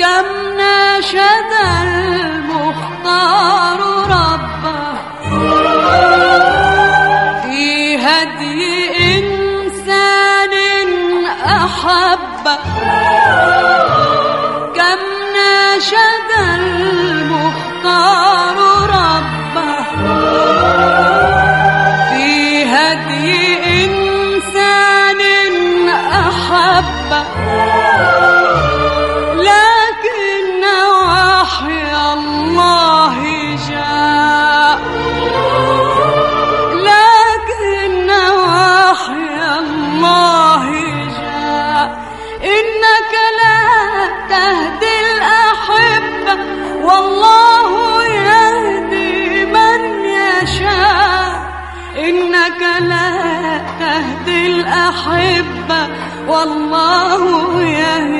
كم ناشد المختار ربه في هدي إنسان أحبه كم ناشد المختار ربه في هدي إنك لا تهدي الأحبة والله يهدي من يشاء. إنك لا تهدي الأحبة والله يهدي